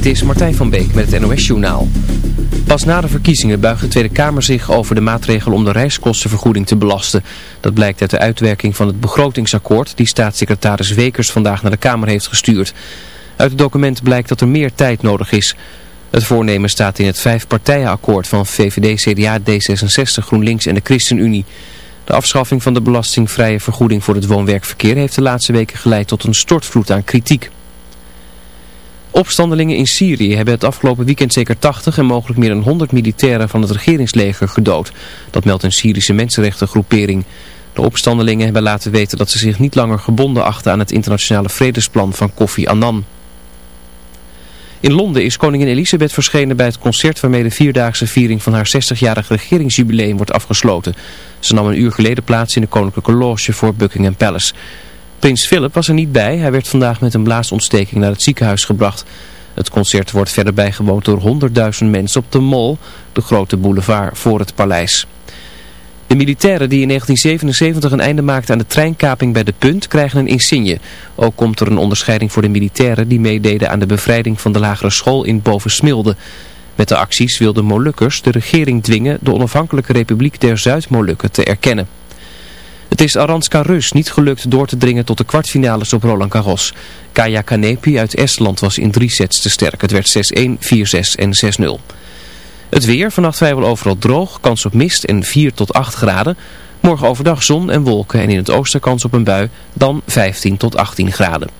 Dit is Martijn van Beek met het NOS-journaal. Pas na de verkiezingen buigt de Tweede Kamer zich over de maatregel om de reiskostenvergoeding te belasten. Dat blijkt uit de uitwerking van het begrotingsakkoord die staatssecretaris Wekers vandaag naar de Kamer heeft gestuurd. Uit het document blijkt dat er meer tijd nodig is. Het voornemen staat in het vijfpartijenakkoord van VVD, CDA, D66, GroenLinks en de ChristenUnie. De afschaffing van de belastingvrije vergoeding voor het woon-werkverkeer heeft de laatste weken geleid tot een stortvloed aan kritiek. Opstandelingen in Syrië hebben het afgelopen weekend zeker 80 en mogelijk meer dan 100 militairen van het regeringsleger gedood. Dat meldt een Syrische mensenrechtengroepering. De opstandelingen hebben laten weten dat ze zich niet langer gebonden achten aan het internationale vredesplan van Kofi Annan. In Londen is koningin Elisabeth verschenen bij het concert waarmee de vierdaagse viering van haar 60-jarig regeringsjubileum wordt afgesloten. Ze nam een uur geleden plaats in de koninklijke loge voor Buckingham Palace. Prins Philip was er niet bij. Hij werd vandaag met een blaasontsteking naar het ziekenhuis gebracht. Het concert wordt verder bijgewoond door 100.000 mensen op de Mall, de grote boulevard voor het paleis. De militairen die in 1977 een einde maakten aan de treinkaping bij De Punt krijgen een insigne. Ook komt er een onderscheiding voor de militairen die meededen aan de bevrijding van de lagere school in Bovensmilde. Met de acties wilden Molukkers de regering dwingen de onafhankelijke republiek der Zuid-Molukken te erkennen. Het is Aranska Rus niet gelukt door te dringen tot de kwartfinales op Roland Garros. Kaya Kanepi uit Estland was in drie sets te sterk. Het werd 6-1, 4-6 en 6-0. Het weer, vannacht vrijwel overal droog, kans op mist en 4 tot 8 graden. Morgen overdag zon en wolken en in het oosten kans op een bui, dan 15 tot 18 graden.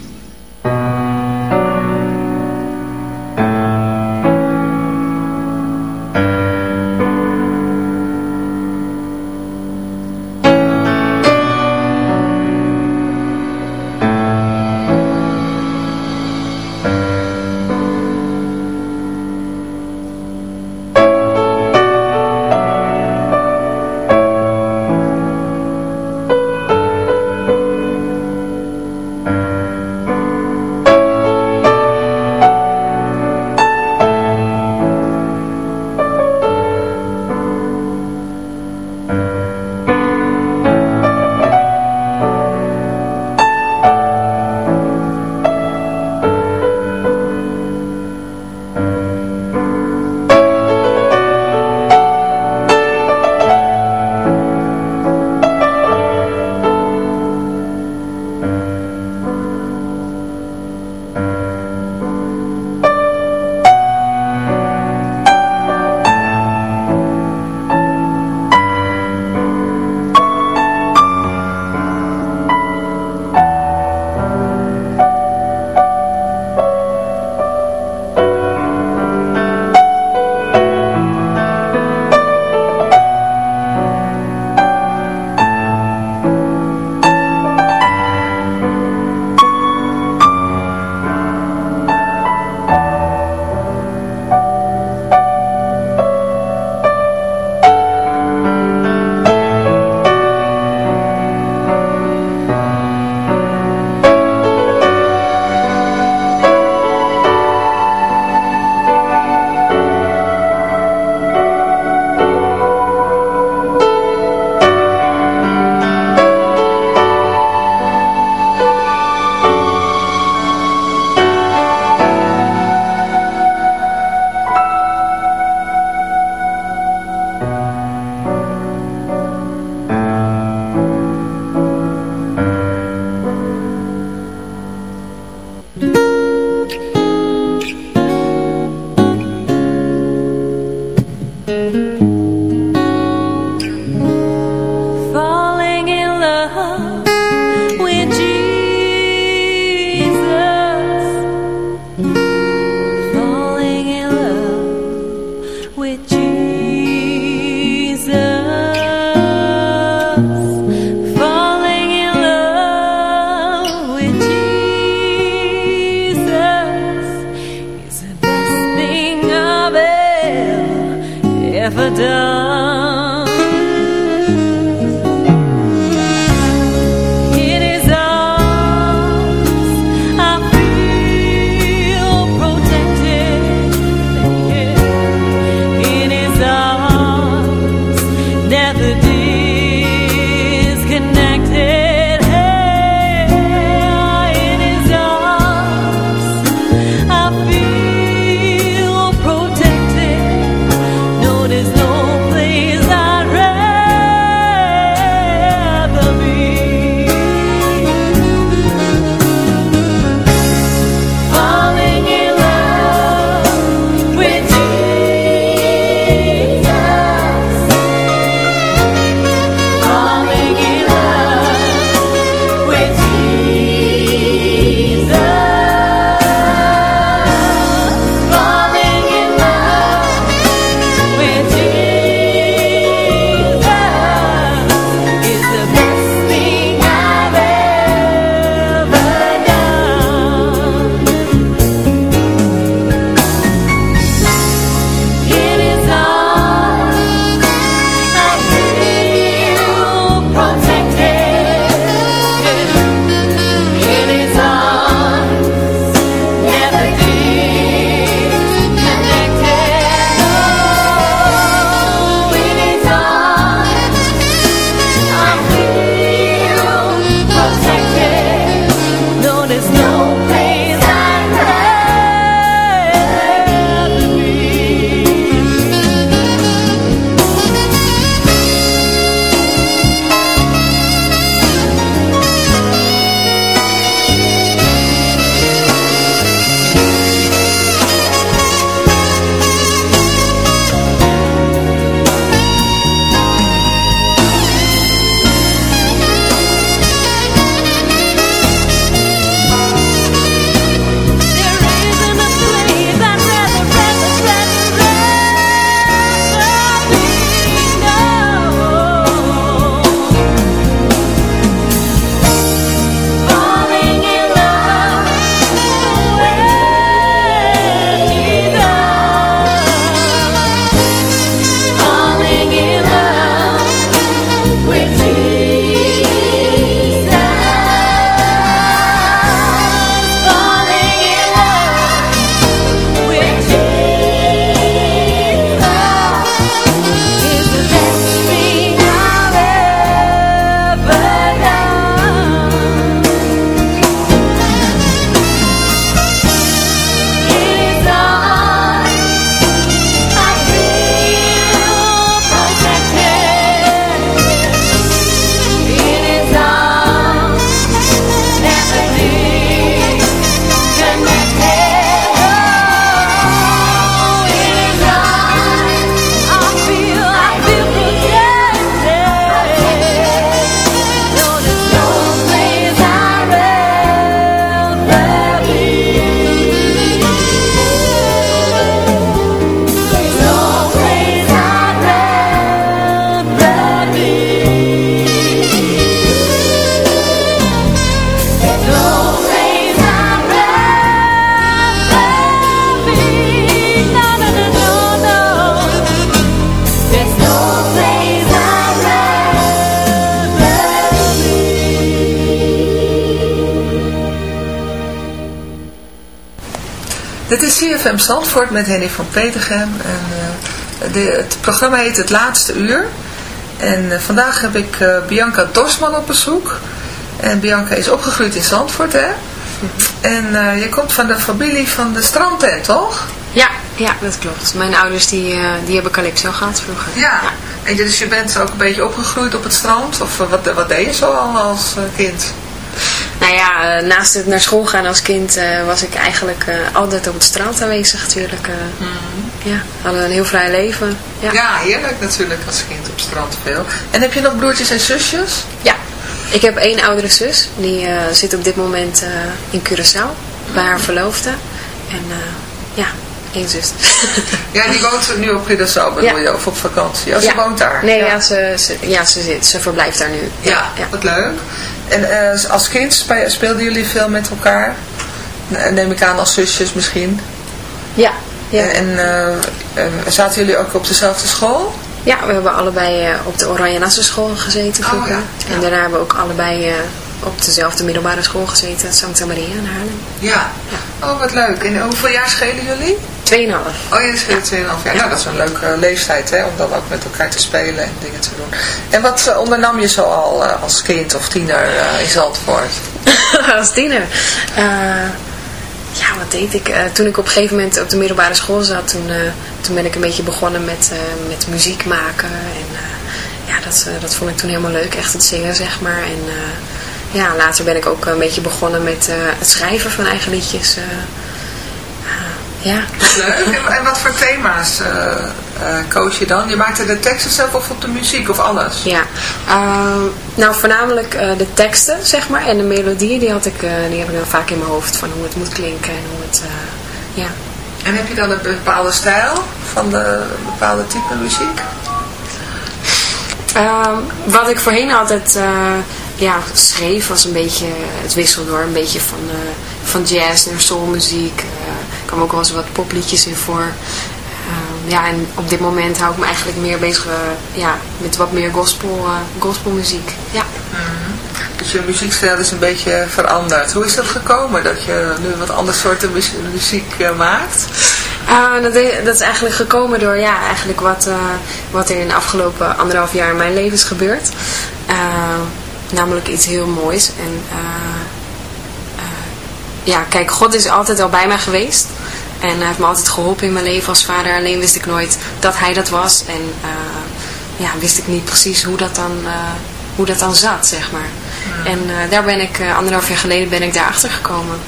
Zandvoort met Henny van Petergem. En, uh, de, het programma heet Het Laatste Uur. En uh, vandaag heb ik uh, Bianca Dorsman op bezoek. En Bianca is opgegroeid in Zandvoort, hè? En je komt van de familie van de strandtent, toch? Ja, ja, dat klopt. Mijn ouders die, die hebben Calypso gehad vroeger. Ja, ja. en dus je bent ook een beetje opgegroeid op het strand? Of wat, wat deed je zo al als kind? Nou ja, eh, naast het naar school gaan als kind uh, was ik eigenlijk uh, altijd op het strand aanwezig natuurlijk. Mm. Ja, hadden een heel vrij leven. Ja. ja, heerlijk natuurlijk als kind op het strand veel. En heb je nog broertjes en zusjes? Ja, ik heb één oudere zus. Die zit op dit moment in Curaçao bij haar verloofde. En ja, één zus. ja, die woont nu op Curaçao bedoel ja. je, of op vakantie? Oh, ze woont daar? Nee, ja, ze, ze, ja, ze, zit, ze verblijft daar nu. Ja, ja. wat leuk. En uh, als kind speelden jullie veel met elkaar? Neem ik aan als zusjes misschien? Ja. ja. En uh, zaten jullie ook op dezelfde school? Ja, we hebben allebei op de Oranje Nassau school gezeten vroeger. Oh, ja. En daarna hebben we ook allebei op dezelfde middelbare school gezeten, Santa Maria in Haarlem. Ja. ja. Oh, wat leuk. En hoeveel jaar schelen jullie? Tweeënhalf. Oh, je schelen tweeënhalf jaar. Ja. Nou, dat is een leuke leeftijd, hè, om dan ook met elkaar te spelen en dingen te doen. En wat uh, ondernam je zo al uh, als kind of tiener uh, in Zandvoort? als tiener? ja, wat deed ik? toen ik op een gegeven moment op de middelbare school zat, toen, toen ben ik een beetje begonnen met, met muziek maken. En ja, dat, dat vond ik toen helemaal leuk, echt het zingen, zeg maar. En ja, later ben ik ook een beetje begonnen met uh, het schrijven van eigen liedjes. Uh, ja. Leuk. En wat voor thema's uh, koos je dan? Je maakte de teksten zelf of op de muziek of alles? Ja, nou voornamelijk de teksten zeg maar en de melodieën die, had ik, die heb ik dan vaak in mijn hoofd van hoe het moet klinken en hoe het, ja. En heb je dan een bepaalde stijl van de bepaalde type muziek? Ehm, wat ik voorheen altijd ja, schreef was een beetje, het wisselde door een beetje van, uh, van jazz naar soulmuziek. Uh, er kwamen ook wel eens wat popliedjes in voor. Uh, ja, en op dit moment hou ik me eigenlijk meer bezig ja, met wat meer gospel, gospelmuziek. Ja. Mm Dus je muziekstijl is een beetje veranderd. Hoe is dat gekomen dat je nu wat andere soorten muziek maakt? dat, dat, is eigenlijk gekomen door ja, eigenlijk wat, wat er in de afgelopen anderhalf jaar in mijn leven is gebeurd namelijk iets heel moois. En uh, uh, ja, kijk, God is altijd al bij mij geweest. En hij heeft me altijd geholpen in mijn leven als vader. Alleen wist ik nooit dat hij dat was. En uh, ja, wist ik niet precies hoe dat dan, hoe dat dan zat, zeg maar. En daar ben ik, anderhalf jaar geleden ben ik daarachter gekomen.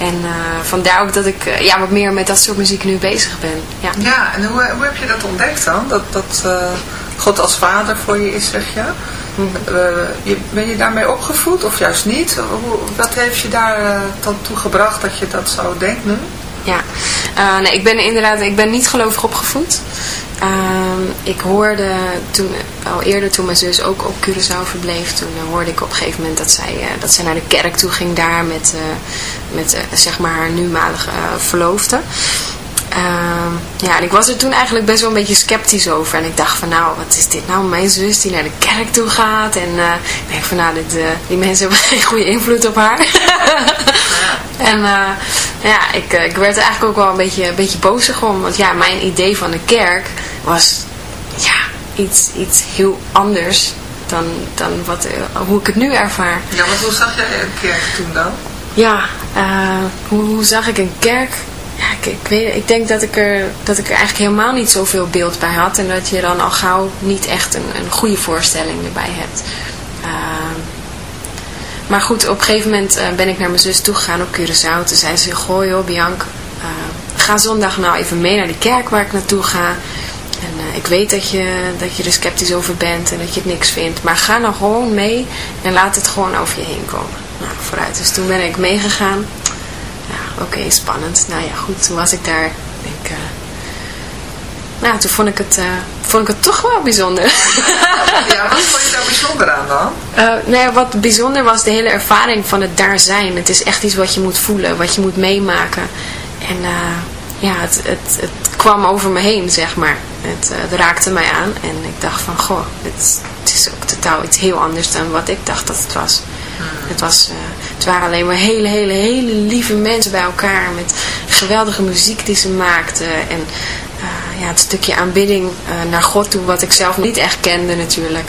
En uh, vandaar ook dat ik uh, ja, wat meer met dat soort muziek nu bezig ben. Ja, ja en hoe, hoe heb je dat ontdekt dan? Dat, dat uh, God als vader voor je is, zeg je? Uh, ben je daarmee opgevoed of juist niet? Wat heeft je daar dan toe gebracht dat je dat zo denkt nu? Ja, uh, nee, ik ben inderdaad, ik ben niet gelovig opgevoed. Ehm, ik hoorde toen, al eerder toen mijn zus ook op Curaçao verbleef, toen hoorde ik op een gegeven moment dat zij, dat zij naar de kerk toe ging daar met, met zeg maar haar numalige verloofde. Uh, ja, en ik was er toen eigenlijk best wel een beetje sceptisch over. En ik dacht van nou, wat is dit nou? Mijn zus die naar de kerk toe gaat. En uh, ik denk van nou, dit, uh, die mensen hebben geen goede invloed op haar. en uh, ja, ik, ik werd er eigenlijk ook wel een beetje, een beetje bozig om. Want ja, mijn idee van de kerk was ja, iets, iets heel anders dan, dan wat, hoe ik het nu ervaar. Ja, want hoe zag jij een kerk toen dan? Ja, hoe, hoe zag ik een kerk? Ja, ik, weet, ik denk dat ik, er, dat ik er eigenlijk helemaal niet zoveel beeld bij had. En dat je dan al gauw niet echt een, een goede voorstelling erbij hebt. Uh, maar goed, op een gegeven moment uh, ben ik naar mijn zus toegegaan op Curaçao. Toen zei ze, goh joh Bianca, uh, ga zondag nou even mee naar die kerk waar ik naartoe ga. En uh, ik weet dat je, dat je er sceptisch over bent en dat je het niks vindt. Maar ga nou gewoon mee en laat het gewoon over je heen komen. Nou, vooruit. Dus toen ben ik meegegaan oké, spannend. Nou ja, goed, toen was ik daar. Denk, uh, nou, toen vond ik, het, uh, vond ik het toch wel bijzonder. ja, wat vond je daar bijzonder aan dan? Uh, nou ja, wat bijzonder was de hele ervaring van het daar zijn. Het is echt iets wat je moet voelen, wat je moet meemaken. En ja, het, het, het kwam over me heen, zeg maar. Het, het raakte mij aan en ik dacht van, goh, het, het, is ook totaal iets heel anders dan wat ik dacht dat het was. Hmm. Het was Het waren alleen maar hele, hele, hele lieve mensen bij elkaar. Met geweldige muziek die ze maakten. En ja, het stukje aanbidding naar God toe, wat ik zelf niet echt kende natuurlijk.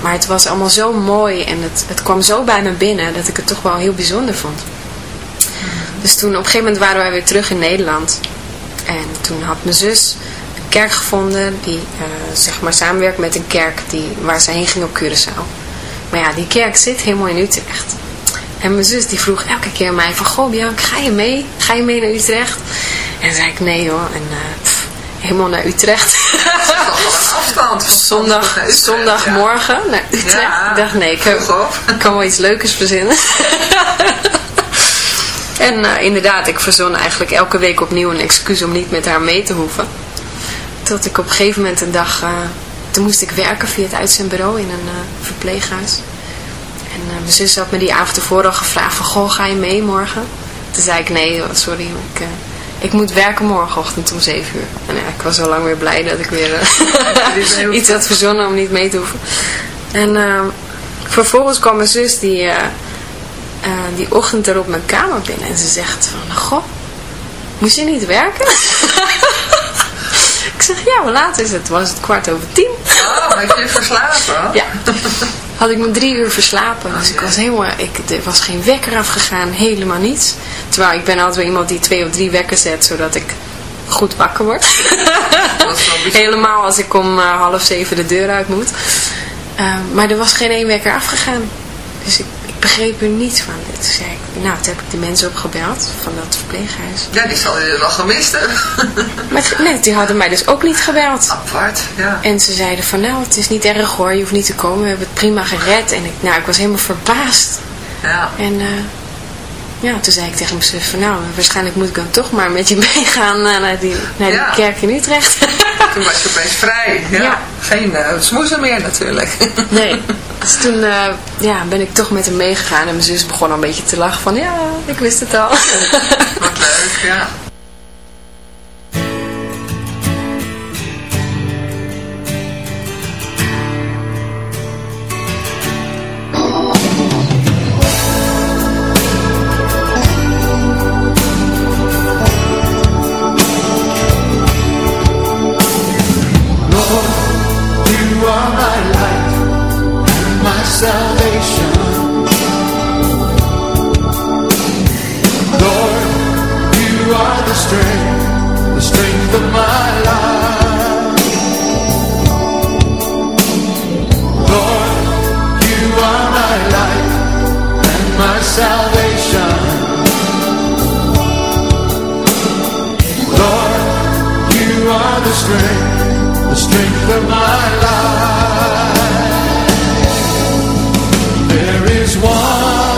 maar het was allemaal zo mooi en het, het kwam zo bij me binnen dat ik het toch wel heel bijzonder vond. Dus toen op een gegeven moment waren wij weer terug in Nederland. En toen had mijn zus een kerk gevonden die uh, zeg maar samenwerkt met een kerk die, waar ze heen ging op Curaçao. Maar ja, die kerk zit helemaal in Utrecht. En mijn zus die vroeg elke keer mij van, goh Bianca, ga je mee? Ga je mee naar Utrecht? En dan zei ik, nee hoor. En uh, helemaal naar Utrecht. afstand. Zondag, zondagmorgen naar Utrecht. ik dacht, nee, ik, heb, ik kan wel iets leukers verzinnen. En uh, inderdaad, ik verzon eigenlijk elke week opnieuw een excuus om niet met haar mee te hoeven. Tot ik op een gegeven moment een dag, uh, toen moest ik werken via het uitzendbureau in een verpleeghuis. En mijn zus had me die avond ervoor al gevraagd van, goh, ga je mee morgen? Toen zei ik, nee, sorry, ik, ik moet werken morgenochtend om 7 uur. En ja, ik was al lang weer blij dat ik weer iets had verzonnen om niet mee te hoeven. En vervolgens kwam mijn zus die die ochtend er op mijn kamer binnen. En ze zegt van, goh, moest je niet werken? ik zeg, ja, hoe laat is het? Was het kwart over tien? Oh, heb je verslapen? ja. Had ik me drie uur verslapen. Dus ik was helemaal, ik, er was geen wekker afgegaan, helemaal niets. Terwijl ik ben altijd wel iemand die twee of drie wekken zet, zodat ik goed wakker word. helemaal als ik om uh, half zeven de deur uit moet. Uh, maar er was geen één wekker afgegaan. Dus ik begreep er niets van. Toen zei ik, nou, toen heb ik de mensen opgebeld van dat verpleeghuis. Ja, die zal je wel gemist hebben. maar nee, die hadden mij dus ook niet gebeld. Apart, ja. En ze zeiden van, nou, het is niet erg hoor, je hoeft niet te komen, we hebben het prima gered. En ik, nou, ik was helemaal verbaasd. Ja. En uh, ja, toen zei ik tegen mijn zus van, nou, waarschijnlijk moet ik dan toch maar met je meegaan uh, naar, die, naar die kerk in Utrecht. toen was je opeens vrij. Ja. ja. Geen uh, smoezen meer natuurlijk. nee. Dus toen uh, ja, ben ik toch met hem meegegaan en mijn zus begon al een beetje te lachen van ja, ik wist het al. Wat leuk, ja. is one.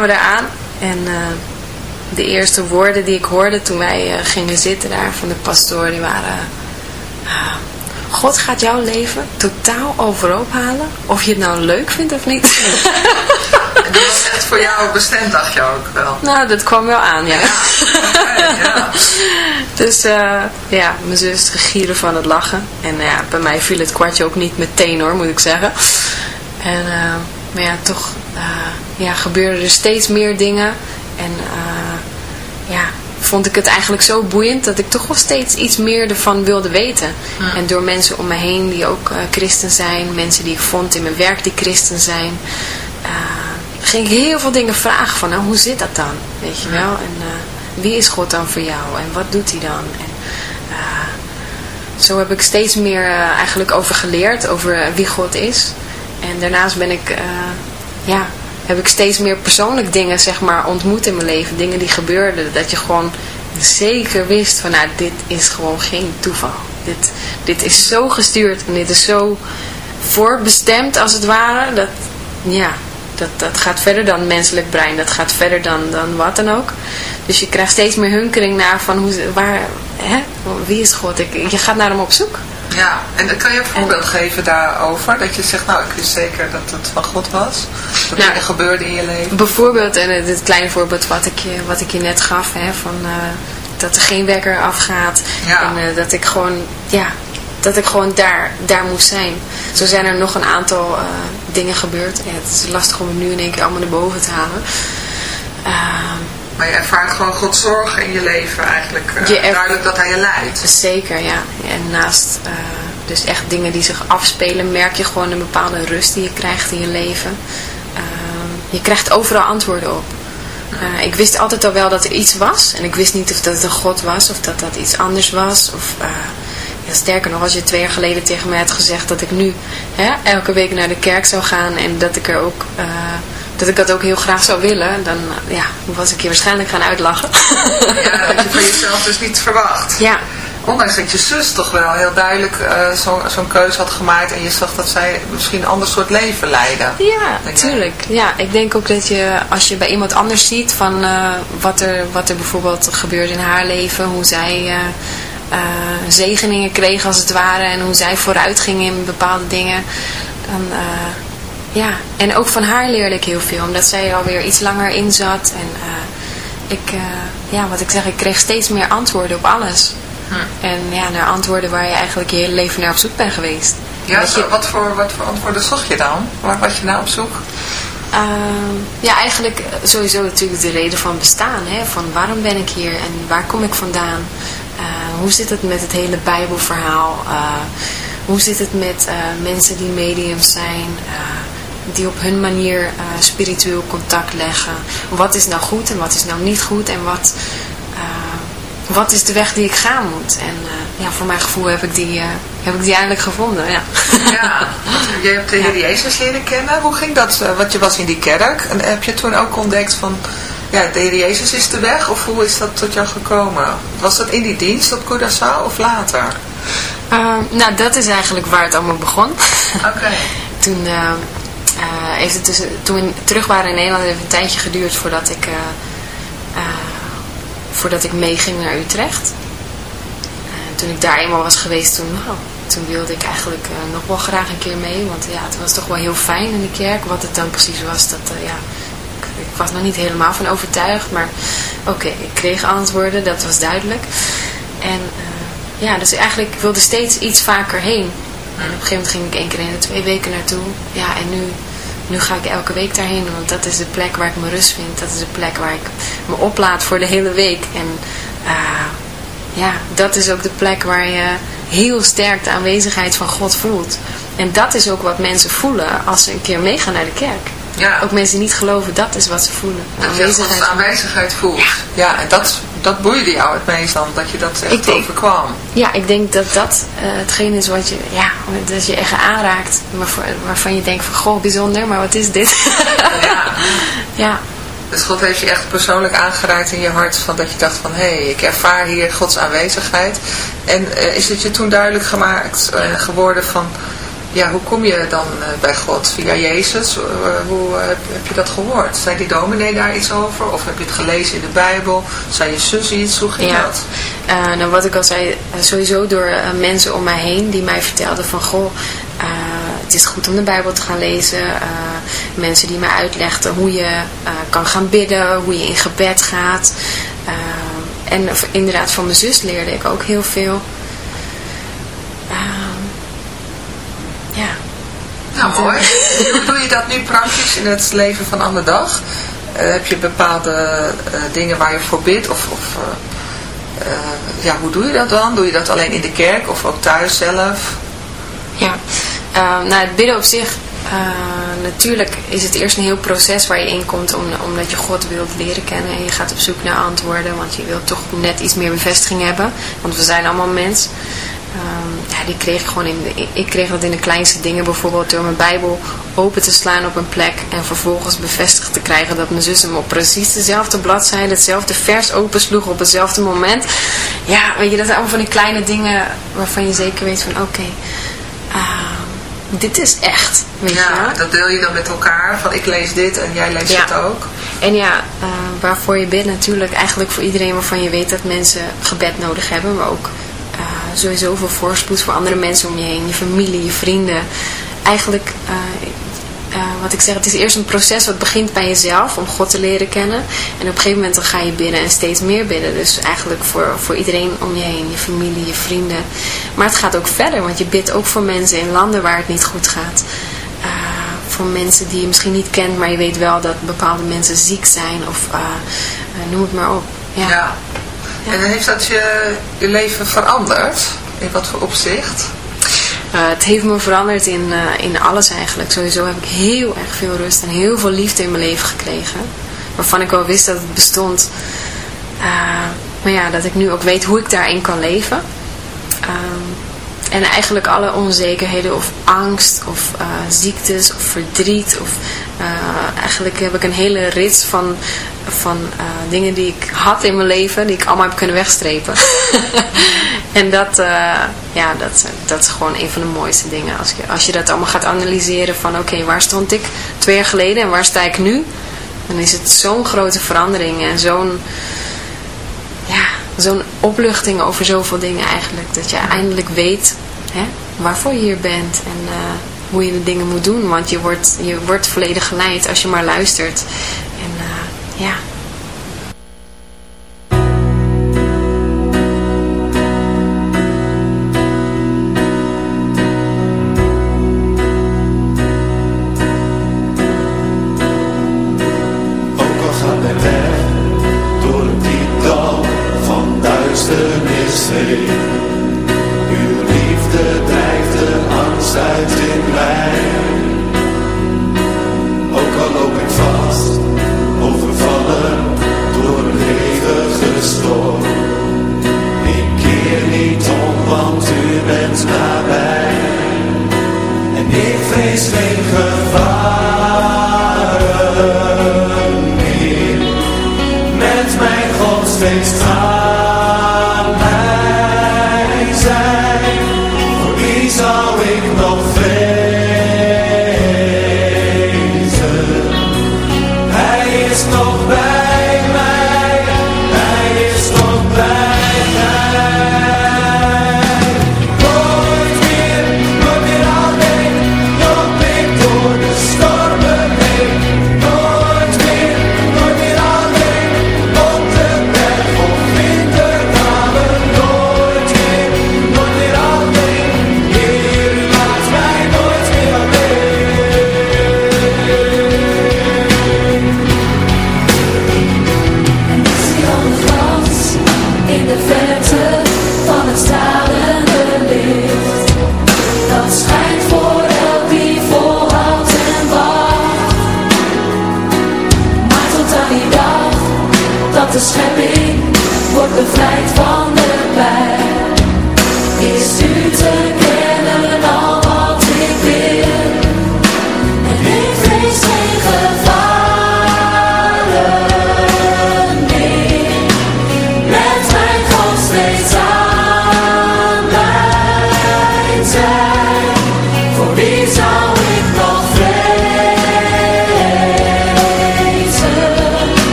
Kwamen we eraan en de eerste woorden die ik hoorde toen wij gingen zitten daar van de pastoor, die waren... God gaat jouw leven totaal overhoop halen. Of je het nou leuk vindt of niet. En dat was echt voor jou bestemd, dacht je ook wel? Nou, dat kwam wel aan, ja. ja. ja. dus uh, ja, mijn zus gieren van het lachen. En ja, bij mij viel het kwartje ook niet meteen hoor, moet ik zeggen. En, maar ja, toch ja, gebeurden er steeds meer dingen. En ja, vond ik het eigenlijk zo boeiend dat ik toch wel steeds iets meer ervan wilde weten. En door mensen om me heen die ook uh, christen zijn, mensen die ik vond in mijn werk die christen zijn, uh, ging ik heel veel dingen vragen van, nou hoe zit dat dan? Weet je wel? En uh, wie is God dan voor jou? En wat doet hij dan? En zo heb ik steeds meer eigenlijk over geleerd, over wie God is. En daarnaast ben ik, ja, heb ik steeds meer persoonlijk dingen zeg maar ontmoet in mijn leven. Dingen die gebeurden. Dat je gewoon zeker wist van nou dit is gewoon geen toeval. Dit, dit is zo gestuurd en dit is zo voorbestemd als het ware. Dat, ja, dat, dat gaat verder dan menselijk brein. Dat gaat verder dan, dan wat dan ook. Dus je krijgt steeds meer hunkering naar van hoe, waar, hè, wie is God? Ik, je gaat naar hem op zoek. Ja, en kan je een voorbeeld geven daarover? Dat je zegt, nou ik wist zeker dat het van God was. Dat nou, er gebeurde in je leven. Bijvoorbeeld, en dit kleine voorbeeld wat ik je, wat ik je net gaf, hè, van, uh, dat er geen wekker afgaat. Ja. En uh, dat ik gewoon, ja, dat ik gewoon daar, daar moest zijn. Zo zijn er nog een aantal uh, dingen gebeurd. Ja, het is lastig om het nu in één keer allemaal naar boven te halen. Ehm, maar je ervaart gewoon God zorgen in je leven eigenlijk. Uh, duidelijk dat hij je leidt. Zeker, ja. En naast uh, dus echt dingen die zich afspelen, merk je gewoon een bepaalde rust die je krijgt in je leven. Uh, je krijgt overal antwoorden op. Uh, ik wist altijd al wel dat er iets was. En ik wist niet of dat het een God was of dat dat iets anders was. Of, ja, sterker nog, als je twee jaar geleden tegen mij had gezegd dat ik nu hè, elke week naar de kerk zou gaan. En dat ik er ook dat ik dat ook heel graag zou willen, dan ja, was ik je waarschijnlijk gaan uitlachen. Ja, dat je van jezelf dus niet verwacht. Ja. Ondanks dat je zus toch wel heel duidelijk uh, zo'n zo keuze had gemaakt en je zag dat zij misschien een ander soort leven leiden. Ja, natuurlijk. Ja, ik denk ook dat je, als je bij iemand anders ziet van uh, wat, er, wat er bijvoorbeeld gebeurt in haar leven, hoe zij uh, zegeningen kreeg als het ware en hoe zij vooruit ging in bepaalde dingen, dan ja, en ook van haar leerde ik heel veel, omdat zij alweer iets langer in zat. En uh, ik, uh, ja, wat ik zeg, ik kreeg steeds meer antwoorden op alles. Hm. En ja, naar antwoorden waar je eigenlijk je hele leven naar op zoek bent geweest. Ja, je... wat, voor, wat voor antwoorden zocht je dan? Waar was je nou op zoek? Uh, ja, eigenlijk eh, sowieso natuurlijk de reden van bestaan. Hè? Van waarom ben ik hier en waar kom ik vandaan? hoe zit het met het hele bijbelverhaal? hoe zit het met mensen die mediums zijn? Die op hun manier uh, spiritueel contact leggen. Wat is nou goed en wat is nou niet goed en wat, uh, wat is de weg die ik gaan moet. En uh, ja, voor mijn gevoel heb ik die, heb ik die eindelijk gevonden. Ja, ja je hebt de Heer Jezus leren kennen. Hoe ging dat? Want je was in die kerk. En heb je toen ook ontdekt van... Ja, de Heer Jezus is de weg. Of hoe is dat tot jou gekomen? Was dat in die dienst op Curaçao of later? nou, dat is eigenlijk waar het allemaal begon. Oké. toen heeft het dus, toen we terug waren in Nederland heeft het een tijdje geduurd voordat ik, uh, uh, voordat ik meeging naar Utrecht. toen ik daar eenmaal was geweest, toen, toen wilde ik eigenlijk nog wel graag een keer mee. Want ja, het was toch wel heel fijn in de kerk. Wat het dan precies was, dat, ja, ik, ik, was nog niet helemaal van overtuigd. Maar oké, ik kreeg antwoorden, dat was duidelijk. En ja, dus eigenlijk ik wilde steeds iets vaker heen. En op een gegeven moment ging ik één keer in de twee weken naartoe. Ja, en nu, nu ga ik elke week daarheen. Want dat is de plek waar ik me rust vind. Dat is de plek waar ik me oplaad voor de hele week. En uh, ja, dat is ook de plek waar je heel sterk de aanwezigheid van God voelt. En dat is ook wat mensen voelen als ze een keer meegaan naar de kerk. Ja. Ook mensen die niet geloven, dat is wat ze voelen. Aanwezigheid. Je aanwezigheid voelt. Ja, ja en dat, dat boeide jou het meest dan, dat je dat echt denk, overkwam. Ja, ik denk dat dat uh, hetgeen is wat je, ja, dat je echt aanraakt. Waarvan, waarvan je denkt van, goh, bijzonder, maar wat is dit? ja. ja. Dus God heeft je echt persoonlijk aangeraakt in je hart, van dat je dacht van, hé, hey, ik ervaar hier Gods aanwezigheid. En uh, is het je toen duidelijk gemaakt uh, geworden van ja, hoe kom je dan bij God? Via Jezus? hoe heb, heb, je dat gehoord? Zei die dominee daar iets over? Of heb je het gelezen in de Bijbel? Zei je zus iets? Hoe ging ja. dat? nou, wat ik al zei, sowieso door mensen om mij heen die mij vertelden van, goh, het is goed om de Bijbel te gaan lezen. mensen die mij uitlegden hoe je kan gaan bidden, hoe je in gebed gaat. En inderdaad van mijn zus leerde ik ook heel veel. Um, ja. Nou mooi. Hoe doe je dat nu praktisch in het leven van alle dag? Uh, heb je bepaalde uh, dingen waar je voor bidt? Of, of uh, ja, hoe doe je dat dan? Doe je dat alleen in de kerk of ook thuis zelf? Ja, nou het bidden op zich natuurlijk is het eerst een heel proces waar je in komt om, omdat je God wilt leren kennen en je gaat op zoek naar antwoorden, want je wilt toch net iets meer bevestiging hebben, want we zijn allemaal mens. Um, ja, die kreeg ik gewoon in de, ik kreeg dat in de kleinste dingen, bijvoorbeeld door mijn Bijbel open te slaan op een plek en vervolgens bevestigd te krijgen dat mijn zus hem op precies dezelfde bladzijde, hetzelfde vers opensloeg op hetzelfde moment. Ja, weet je, dat zijn allemaal van die kleine dingen waarvan je zeker weet van oké, okay, uh, dit is echt. Weet ja, dat deel je dan met elkaar. Van ik lees dit en jij leest het ook. En ja, uh, waarvoor je bidt natuurlijk eigenlijk voor iedereen waarvan je weet dat mensen gebed nodig hebben. Maar ook sowieso voor voorspoed voor andere mensen om je heen. Je familie, je vrienden. Eigenlijk uh, uh, wat ik zeg, het is eerst een proces wat begint bij jezelf om God te leren kennen. En op een gegeven moment dan ga je bidden en steeds meer bidden. Dus eigenlijk voor, voor iedereen om je heen, je familie, je vrienden. Maar het gaat ook verder, want je bidt ook voor mensen in landen waar het niet goed gaat. Uh, voor mensen die je misschien niet kent, maar je weet wel dat bepaalde mensen ziek zijn of noem het maar op. Ja. En heeft dat je, je leven veranderd? In wat voor opzicht? Uh, het heeft me veranderd in, uh, in alles eigenlijk. Sowieso heb ik heel erg veel rust en heel veel liefde in mijn leven gekregen. Waarvan ik wel wist dat het bestond. Uh, maar ja, dat ik nu ook weet hoe ik daarin kan leven. Um, en eigenlijk alle onzekerheden of angst of uh, ziektes of verdriet. Of, uh, eigenlijk heb ik een hele rits van, van uh, dingen die ik had in mijn leven. Die ik allemaal heb kunnen wegstrepen. en dat, ja, dat, dat is gewoon een van de mooiste dingen. Als je, als je dat allemaal gaat analyseren van oké, waar stond ik twee jaar geleden en waar sta ik nu? Dan is het zo'n grote verandering en zo'n zo'n opluchting over zoveel dingen eigenlijk. Dat je eindelijk weet hè, waarvoor je hier bent en uh, hoe je de dingen moet doen. Want je wordt, je wordt volledig geleid als je maar luistert. En uh, ja...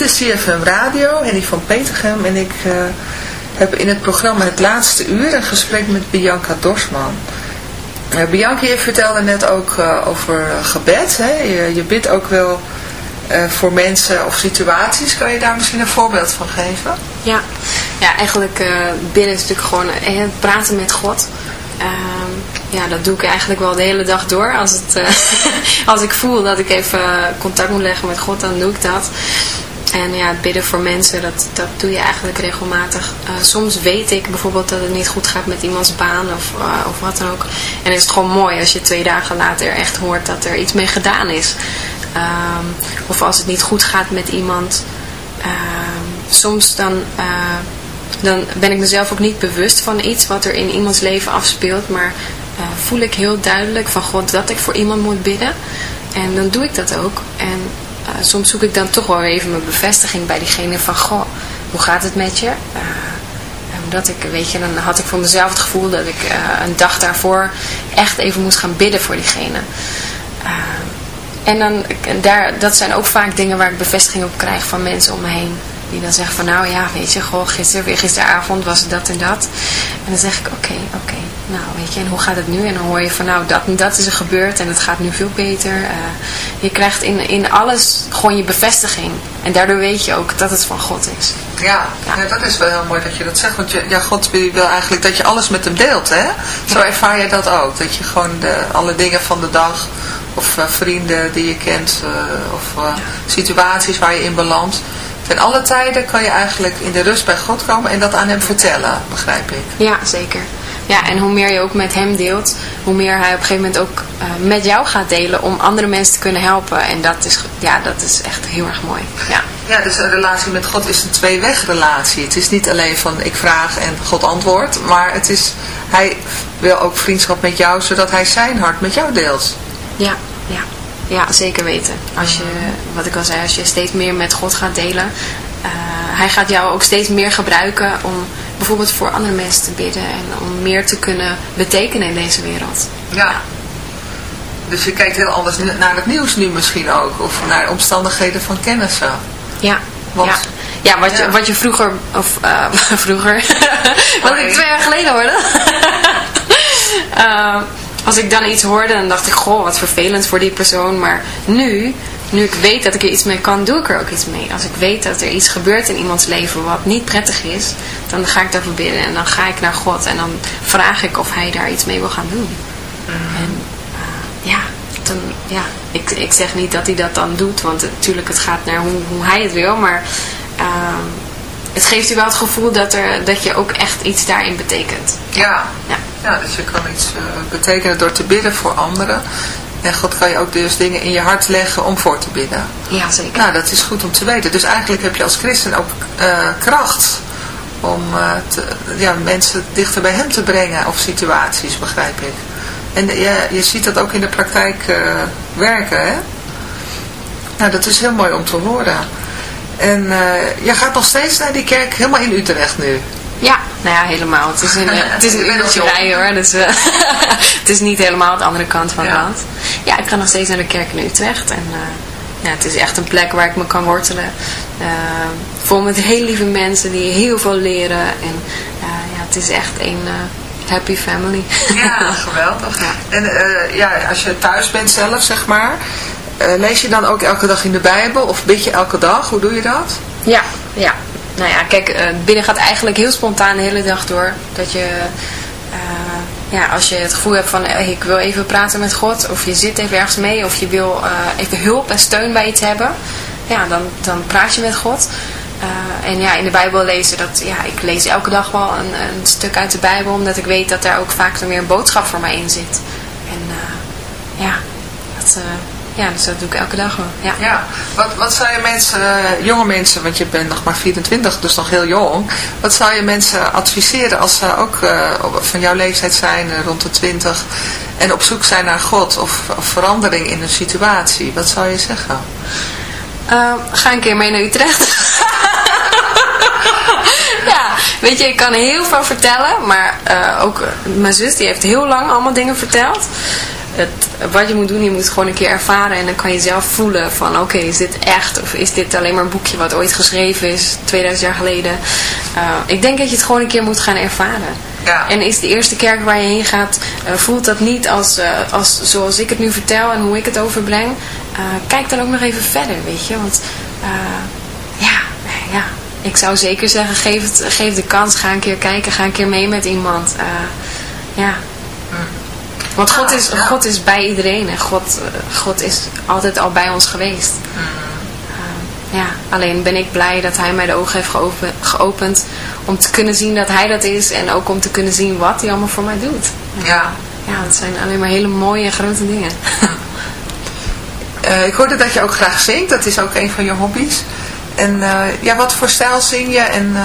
Dit is CFM Radio, Henny van Petergem en ik uh, heb in het programma Het Laatste Uur een gesprek met Bianca Dorsman. Uh, Bianca, je vertelde net ook uh, over gebed. Hè? Je, je bidt ook wel voor mensen of situaties. Kan je daar misschien een voorbeeld van geven? Ja, ja eigenlijk bidden is natuurlijk gewoon praten met God. Ehm, ja, dat doe ik eigenlijk wel de hele dag door. Als, het, als ik voel dat ik even contact moet leggen met God, dan doe ik dat. En ja, bidden voor mensen, dat, dat doe je eigenlijk regelmatig. Uh, soms weet ik bijvoorbeeld dat het niet goed gaat met iemands baan of, uh, of wat dan ook. En is het gewoon mooi als je twee dagen later echt hoort dat er iets mee gedaan is. Um, of als het niet goed gaat met iemand. Um, soms dan, uh, dan ben ik mezelf ook niet bewust van iets wat er in iemands leven afspeelt. Maar voel ik heel duidelijk van God dat ik voor iemand moet bidden. En dan doe ik dat ook. En soms zoek ik dan toch wel even mijn bevestiging bij diegene van, goh, hoe gaat het met je? Uh, omdat ik, weet je, dan had ik voor mezelf het gevoel dat ik uh, een dag daarvoor echt even moest gaan bidden voor diegene. en dan, daar, dat zijn ook vaak dingen waar ik bevestiging op krijg van mensen om me heen. Die dan zeggen van nou ja, weet je, goh, gisteren, weer gisteravond was het dat en dat. En dan zeg ik oké, okay, oké, okay, nou weet je, en hoe gaat het nu? En dan hoor je van nou, dat en dat is er gebeurd en het gaat nu veel beter. Uh, je krijgt in, in alles gewoon je bevestiging. En daardoor weet je ook dat het van God is. Ja, ja. ja dat is wel heel mooi dat je dat zegt. Want je, ja, God wil eigenlijk dat je alles met hem deelt, hè? Zo ervaar je dat ook. Dat je gewoon de, alle dingen van de dag of uh, vrienden die je kent uh, of situaties waar je in belandt Ten alle tijden kan je eigenlijk in de rust bij God komen en dat aan hem vertellen, begrijp ik. Ja, zeker. Ja, en hoe meer je ook met hem deelt, hoe meer hij op een gegeven moment ook uh, met jou gaat delen om andere mensen te kunnen helpen. En dat is, ja, dat is echt heel erg mooi. Ja. ja, dus een relatie met God is een tweewegrelatie. Het is niet alleen van ik vraag en God antwoordt, maar het is, hij wil ook vriendschap met jou, zodat hij zijn hart met jou deelt. Ja, ja. Ja, zeker weten. Als je, wat ik al zei, als je steeds meer met God gaat delen, uh, hij gaat jou ook steeds meer gebruiken om bijvoorbeeld voor andere mensen te bidden en om meer te kunnen betekenen in deze wereld. Ja. Dus je kijkt heel anders naar het nieuws nu misschien ook, of naar omstandigheden van kennissen. Ja, Want, ja. Ja, wat, Je, wat je vroeger, of uh, vroeger, wat ik twee jaar geleden hoorde. uh, als ik dan iets hoorde, dan dacht ik, goh, wat vervelend voor die persoon. Maar nu, nu ik weet dat ik er iets mee kan, doe ik er ook iets mee. Als ik weet dat er iets gebeurt in iemands leven wat niet prettig is, dan ga ik daarvoor bidden. En dan ga ik naar God en dan vraag ik of hij daar iets mee wil gaan doen. Mm. En uh, ja, dan, ja ik, ik zeg niet dat hij dat dan doet, want natuurlijk het gaat naar hoe, hoe hij het wil. Maar uh, het geeft u wel het gevoel dat, er, dat je ook echt iets daarin betekent. Ja, ja. Ja dus je kan iets uh, betekenen door te bidden voor anderen. En God kan je ook dus dingen in je hart leggen om voor te bidden. Ja, zeker. Nou, dat is goed om te weten. Dus eigenlijk heb je als christen ook uh, kracht om uh, te, ja, mensen dichter bij hem te brengen of situaties, begrijp ik. En je, je ziet dat ook in de praktijk werken, hè? Nou, dat is heel mooi om te horen. En je gaat nog steeds naar die kerk helemaal in Utrecht nu? Ja, nou ja, helemaal. Het is een, het is een uurtje rij hoor. Dus, uh, het is niet helemaal de andere kant van het land. Ja, ik ga nog steeds naar de kerk in Utrecht. En uh, ja, het is echt een plek waar ik me kan wortelen. vol met heel lieve mensen die heel veel leren. En ja, het is echt een happy family. Ja, geweldig. Ja. En ja, als je thuis bent zelf, zeg maar, uh, lees je dan ook elke dag in de Bijbel of bid je elke dag? Hoe doe je dat? Ja, ja. Nou ja, kijk, uh, binnen gaat eigenlijk heel spontaan de hele dag door. Dat je, uh, ja, als je het gevoel hebt van ik wil even praten met God. Of je zit even ergens mee. Of je wil even hulp en steun bij iets hebben. Ja, dan, dan praat je met God. en ja, in de Bijbel lezen, dat, ja, ik lees elke dag wel een, een stuk uit de Bijbel. Omdat ik weet dat daar ook vaak meer een boodschap voor mij in zit. En ja, dat ja, dus dat doe ik elke dag wel. Ja. ja. Wat, wat zou je mensen, uh, jonge mensen, want je bent nog maar 24, dus nog heel jong. Wat zou je mensen adviseren als ze ook uh, van jouw leeftijd zijn, uh, rond de 20, en op zoek zijn naar God of, of verandering in hun situatie? Wat zou je zeggen? ga een keer mee naar Utrecht. ja, weet je, ik kan heel veel vertellen, maar ook mijn zus die heeft heel lang allemaal dingen verteld. Wat je moet doen, je moet gewoon een keer ervaren en dan kan je zelf voelen van oké, is dit echt of is dit alleen maar een boekje wat ooit geschreven is, 2000 jaar geleden. Uh, ik denk dat je het gewoon een keer moet gaan ervaren. Ja. En is de eerste kerk waar je heen gaat, uh, voelt dat niet als, uh, als zoals ik het nu vertel en hoe ik het overbreng. kijk dan ook nog even verder, weet je. Want ja, ja, ik zou zeker zeggen, geef, het, geef de kans, ga een keer kijken, ga een keer mee met iemand. ja, want God is, God is bij iedereen en God, God is altijd al bij ons geweest. Uh, ja, alleen ben ik blij dat hij mij de ogen heeft geopen, geopend om te kunnen zien dat hij dat is en ook om te kunnen zien wat hij allemaal voor mij doet. Ja. Ja, dat zijn alleen maar hele mooie en grote dingen. uh, ik hoorde dat je ook graag zingt, dat is ook een van je hobby's. En uh, ja, wat voor stijl zing je en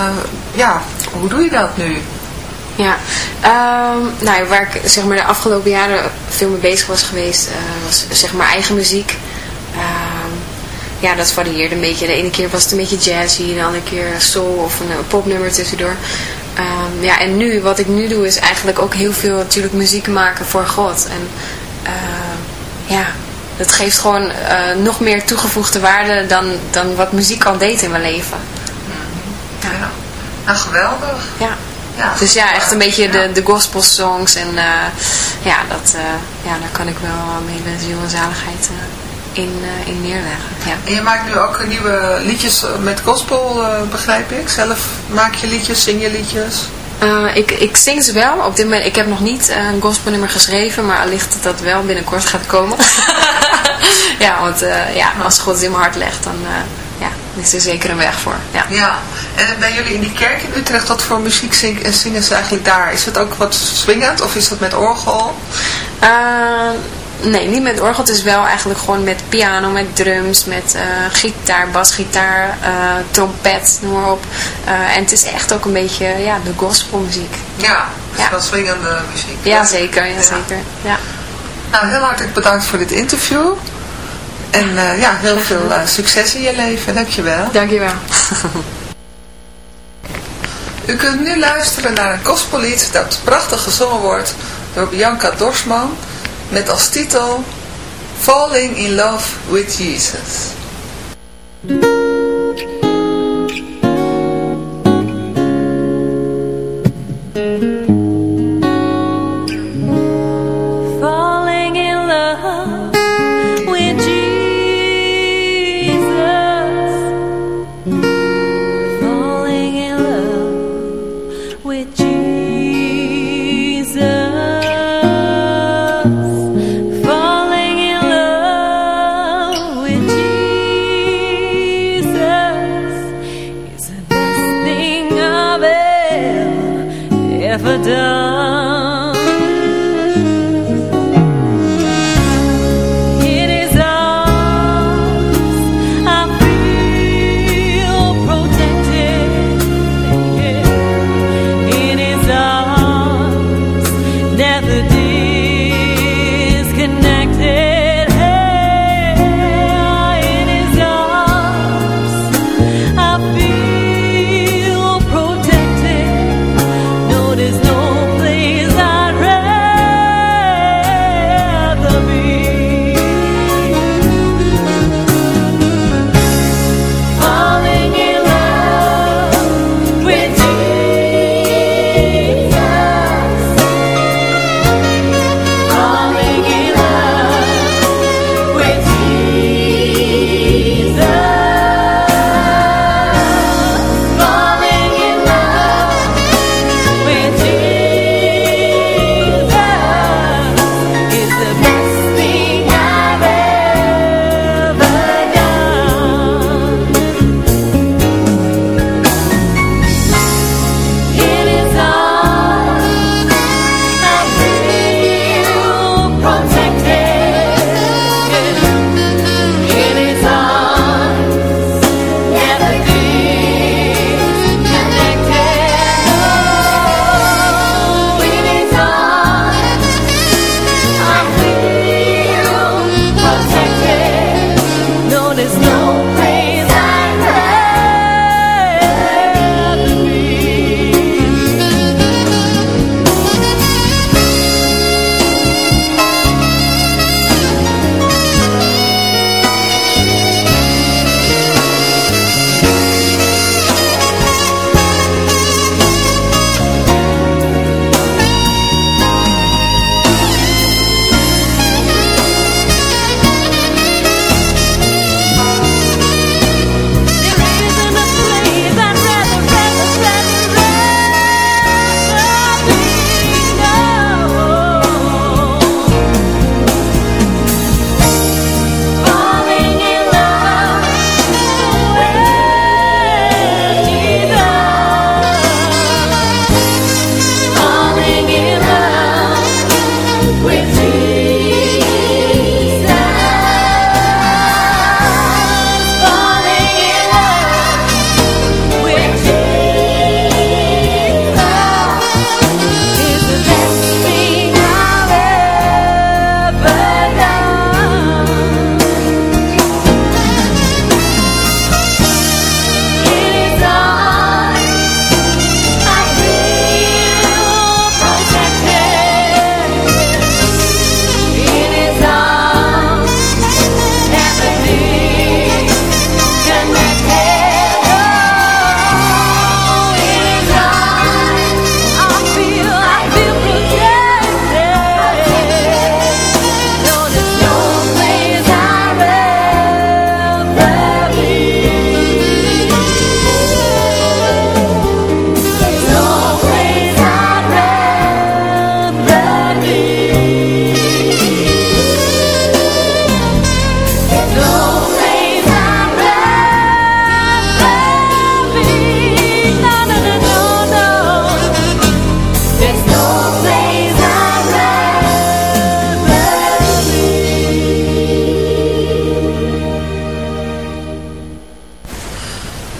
ja, hoe doe je dat nu? Ja, um, nou, waar ik zeg maar, de afgelopen jaren veel mee bezig was geweest, uh, was zeg maar eigen muziek. Um, ja, dat varieerde een beetje. De ene keer was het een beetje jazzy, de andere keer soul of een, een popnummer tussendoor. Um, ja, en nu, wat ik nu doe, is eigenlijk ook heel veel natuurlijk muziek maken voor God. En ja, dat geeft gewoon uh, nog meer toegevoegde waarde dan, dan wat muziek al deed in mijn leven. Ja, ja. nou geweldig. Ja. Ja, dus ja, echt een beetje de, de gospel songs. En uh, ja, dat, uh, ja, daar kan ik wel mee de ziel en zaligheid uh, in, in neerleggen. Ja. En je maakt nu ook nieuwe liedjes met gospel, begrijp ik? Zelf maak je liedjes, zing je liedjes? ik, ik zing ze wel. Op dit moment, ik heb nog niet een gospelnummer geschreven, maar allicht dat dat wel binnenkort gaat komen. ja, want ja, als God het in mijn hart legt, dan is er zeker een weg voor. Ja. ja. En bij jullie in die kerk in Utrecht, wat voor muziek zingen, en zingen ze eigenlijk daar? Is het ook wat swingend of is dat met orgel? Uh, nee, niet met orgel. Het is wel eigenlijk gewoon met piano, met drums, met uh, gitaar, basgitaar, uh, trompet, noem maar op. en het is echt ook een beetje ja, de gospelmuziek. Ja, dus ja. wel swingende muziek. Ja, zeker. Ja, zeker. Ja. Nou, heel hartelijk bedankt voor dit interview. En uh, ja, heel veel uh, succes in je leven. Dankjewel. Dankjewel. U kunt nu luisteren naar een gospellied dat prachtig gezongen wordt door Bianca Dorsman met als titel Falling in Love with Jesus.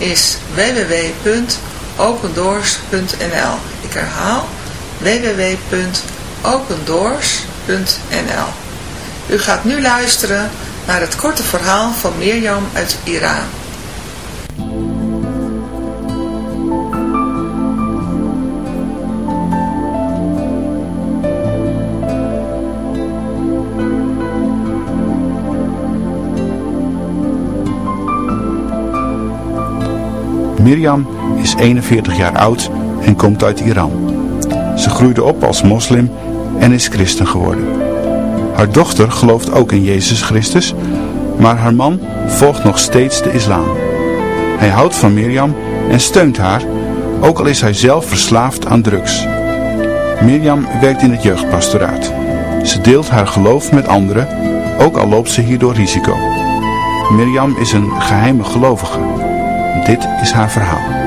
is www.opendoors.nl Ik herhaal www.opendoors.nl U gaat nu luisteren naar het korte verhaal van Mirjam uit Iran. Mirjam is 41 jaar oud en komt uit Iran. Ze groeide op als moslim en is christen geworden. Haar dochter gelooft ook in Jezus Christus, maar haar man volgt nog steeds de islam. Hij houdt van Mirjam en steunt haar, ook al is hij zelf verslaafd aan drugs. Mirjam werkt in het jeugdpastoraat. Ze deelt haar geloof met anderen, ook al loopt ze hierdoor risico. Mirjam is een geheime gelovige. Dit is haar verhaal.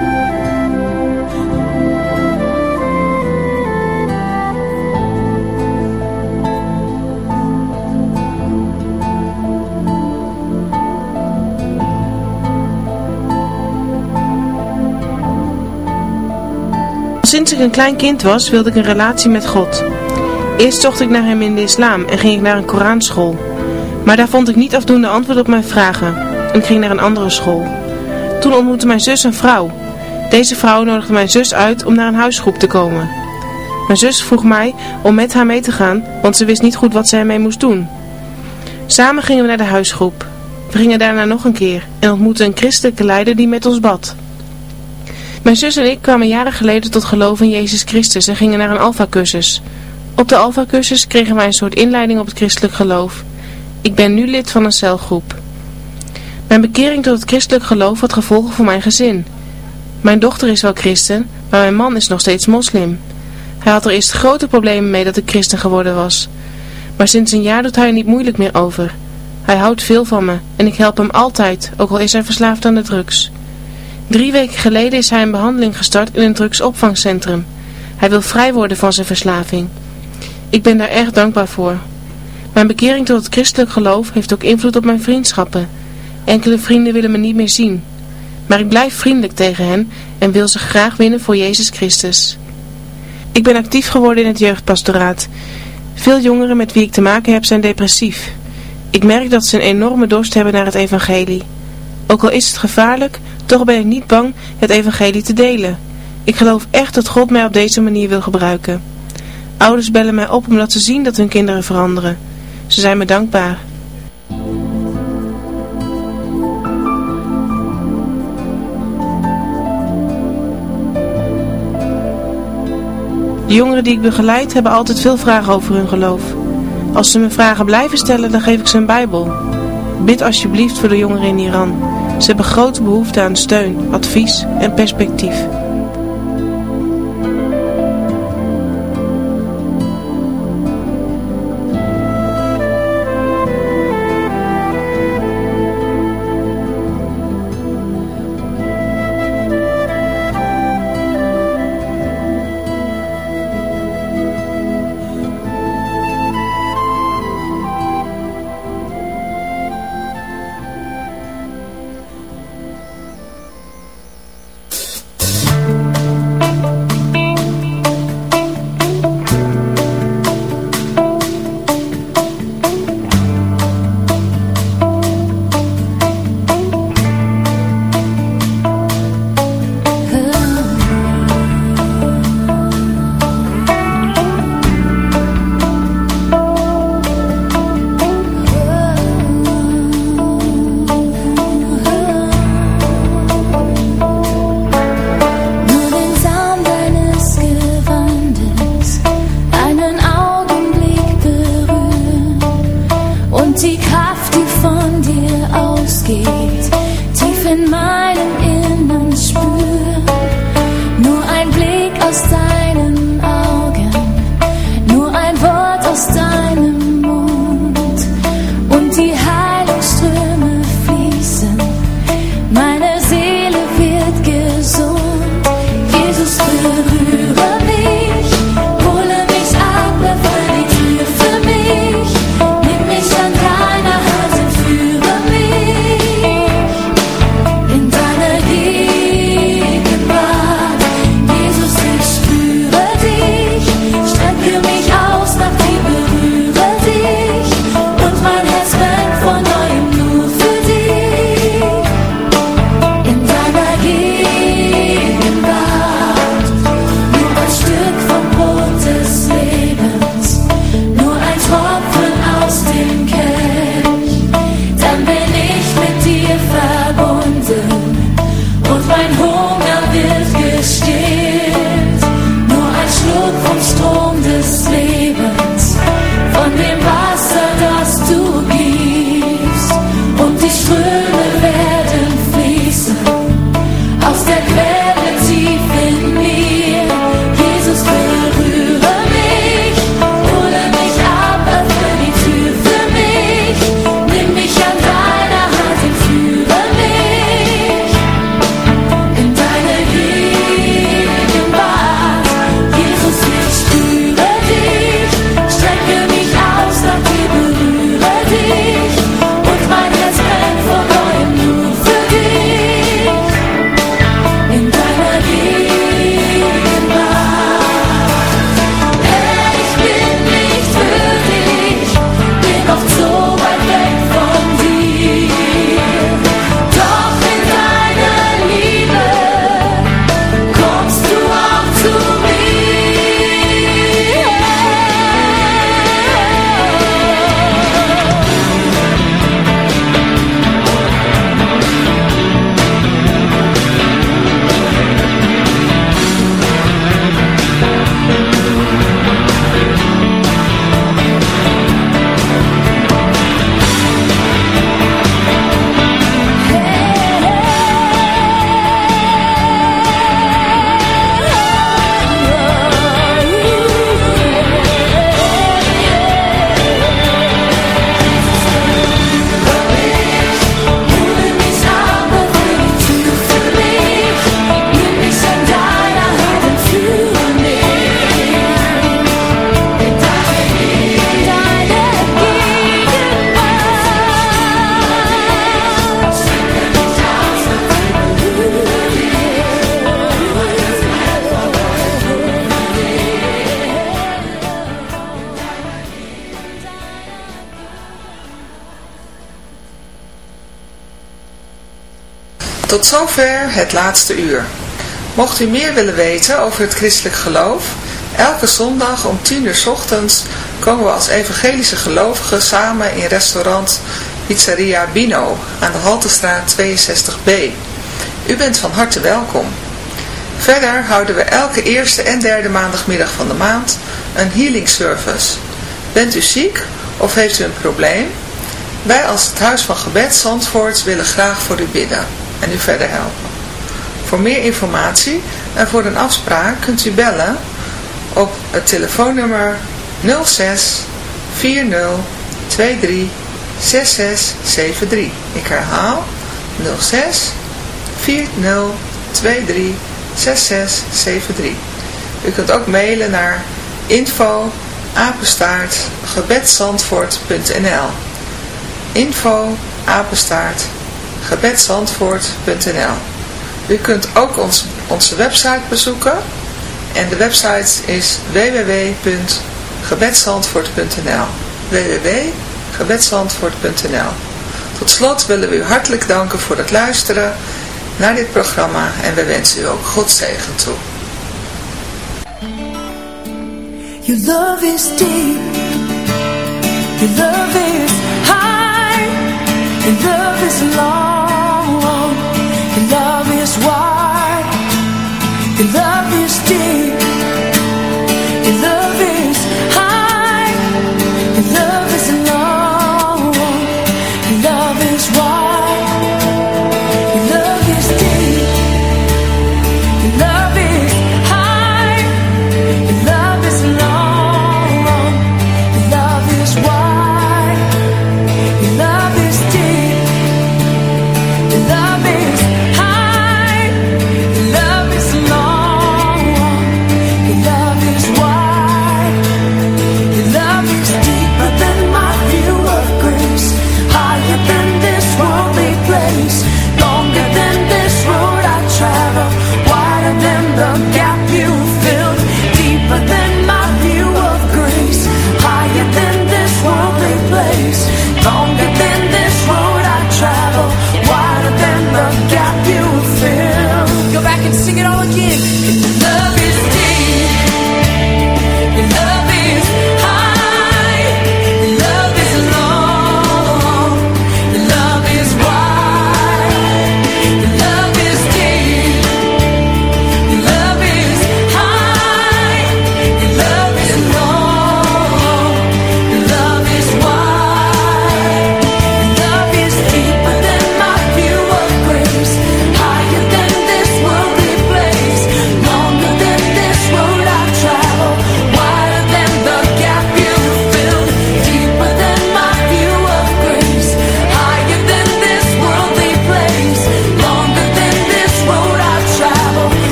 Sinds ik een klein kind was, wilde ik een relatie met God. Eerst zocht ik naar hem in de islam en ging ik naar een Koranschool. Maar daar vond ik niet afdoende antwoord op mijn vragen. En ik ging naar een andere school. Toen ontmoette mijn zus een vrouw. Deze vrouw nodigde mijn zus uit om naar een huisgroep te komen. Mijn zus vroeg mij om met haar mee te gaan, want ze wist niet goed wat ze ermee moest doen. Samen gingen we naar de huisgroep. We gingen daarna nog een keer en ontmoetten een christelijke leider die met ons bad. Mijn zus en ik kwamen jaren geleden tot geloof in Jezus Christus en gingen naar een alfa-cursus. Op de alfa-cursus kregen wij een soort inleiding op het christelijk geloof. Ik ben nu lid van een celgroep. Mijn bekering tot het christelijk geloof had gevolgen voor mijn gezin. Mijn dochter is wel christen, maar mijn man is nog steeds moslim. Hij had er eerst grote problemen mee dat ik christen geworden was. Maar sinds een jaar doet hij er niet moeilijk meer over. Hij houdt veel van me en ik help hem altijd, ook al is hij verslaafd aan de drugs. Drie weken geleden is hij een behandeling gestart in een drugsopvangcentrum. Hij wil vrij worden van zijn verslaving. Ik ben daar erg dankbaar voor. Mijn bekering tot het christelijk geloof heeft ook invloed op mijn vriendschappen. Enkele vrienden willen me niet meer zien. Maar ik blijf vriendelijk tegen hen en wil ze graag winnen voor Jezus Christus. Ik ben actief geworden in het jeugdpastoraat. Veel jongeren met wie ik te maken heb zijn depressief. Ik merk dat ze een enorme dorst hebben naar het evangelie. Ook al is het gevaarlijk, toch ben ik niet bang het evangelie te delen. Ik geloof echt dat God mij op deze manier wil gebruiken. Ouders bellen mij op omdat ze zien dat hun kinderen veranderen. Ze zijn me dankbaar. De jongeren die ik begeleid hebben altijd veel vragen over hun geloof. Als ze me vragen blijven stellen, dan geef ik ze een bijbel. Bid alsjeblieft voor de jongeren in Iran. Ze hebben grote behoefte aan steun, advies en perspectief. Tot zover het laatste uur. Mocht u meer willen weten over het christelijk geloof, elke zondag om 10 uur ochtends komen we als evangelische gelovigen samen in restaurant Pizzeria Bino aan de Haltestraat 62b. U bent van harte welkom. Verder houden we elke eerste en derde maandagmiddag van de maand een healing service. Bent u ziek of heeft u een probleem? Wij als het Huis van Gebed Zandvoort willen graag voor u bidden en u verder helpen. Voor meer informatie en voor een afspraak kunt u bellen op het telefoonnummer 06 40 23 6673. Ik herhaal 06 40 23 6673. U kunt ook mailen naar info apenstaart gebedsandvoort.nl info apenstaart gebedsandvoort.nl U kunt ook ons, onze website bezoeken. En de website is www.gebedsandvoort.nl www.gebedsandvoort.nl Tot slot willen we u hartelijk danken voor het luisteren naar dit programma en we wensen u ook God zegen toe. Your love is deep. Your love is high love is long